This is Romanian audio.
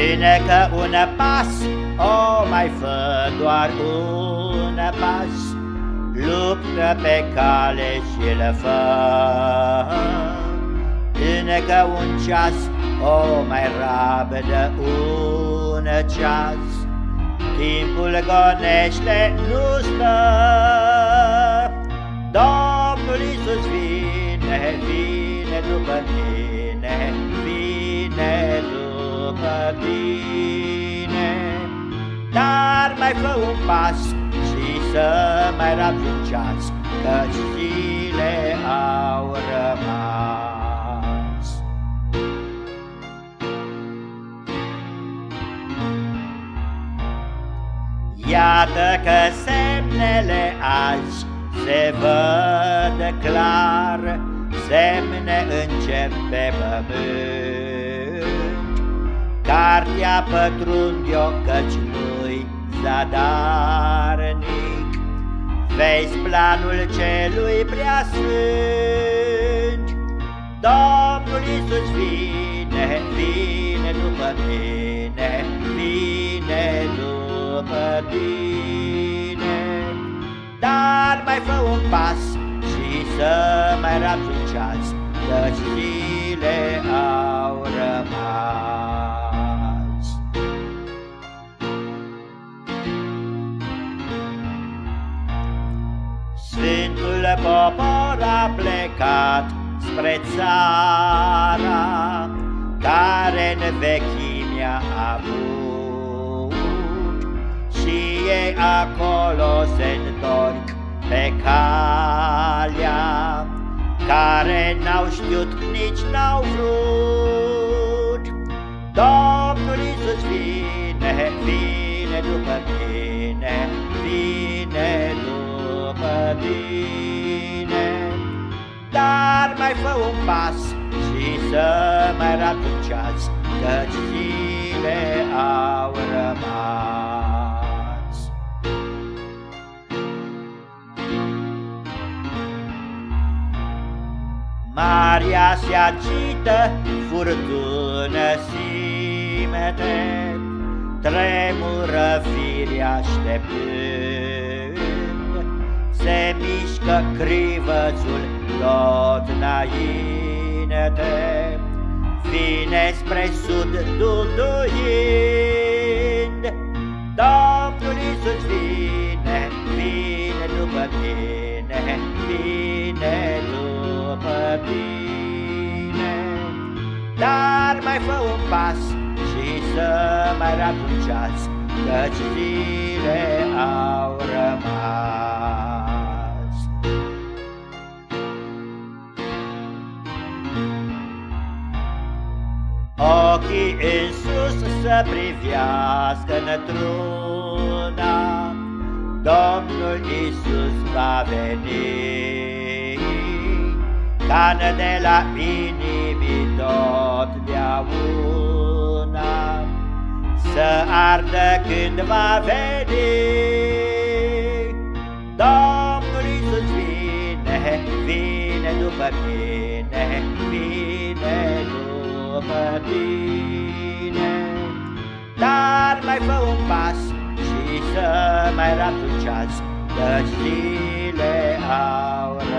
Încă un pas, o mai fă doar un pas, Luptă pe cale și le fă. Încă un ceas, o mai rabdă un ceas, Timpul gonește, nu stă. Domnul Iisus vine, vine după mine, tine. Dar mai fă un pas și să mai rabzi un ceas Căci zile au rămas. Iată că semnele azi se văd clar Semne încep pe pământ Cartea pătrund eu căci nu-i zadarnic, Vezi planul celui prea sfânt. Domnul Iisus vine, vine după mine, vine după tine. Dar mai fă un pas și să mai rabzi un ceas, Căci zile au Sfântul popor a plecat spre țara care în vechime a avut și ei acolo se întorc pe calea care n-au știut, nici n-au vrut. Domnul Iisus vine, vine după mine, vine după după tine Dar mai fă un pas și să mai rabzi un ceas Căci zile au rămas. Maria se agită, furtună simete Tremură firea așteptând se mișcă crivățul tot înainte, Vine spre sud duduind. Domnul Iisus vine, vine după tine, vine după tine. Dar mai fă un pas și să mai rabzi un ceas, Căci zile au rămas. Ochii în sus să privească nătruna, Domnul Iisus va veni, Ca de la inimii totdeauna, Să ardă când va veni. Domnul Iisus vine, vine după mine, vine după după tine Dar mai fă un pas și să mai rabzi un ceas Căci zile au rămas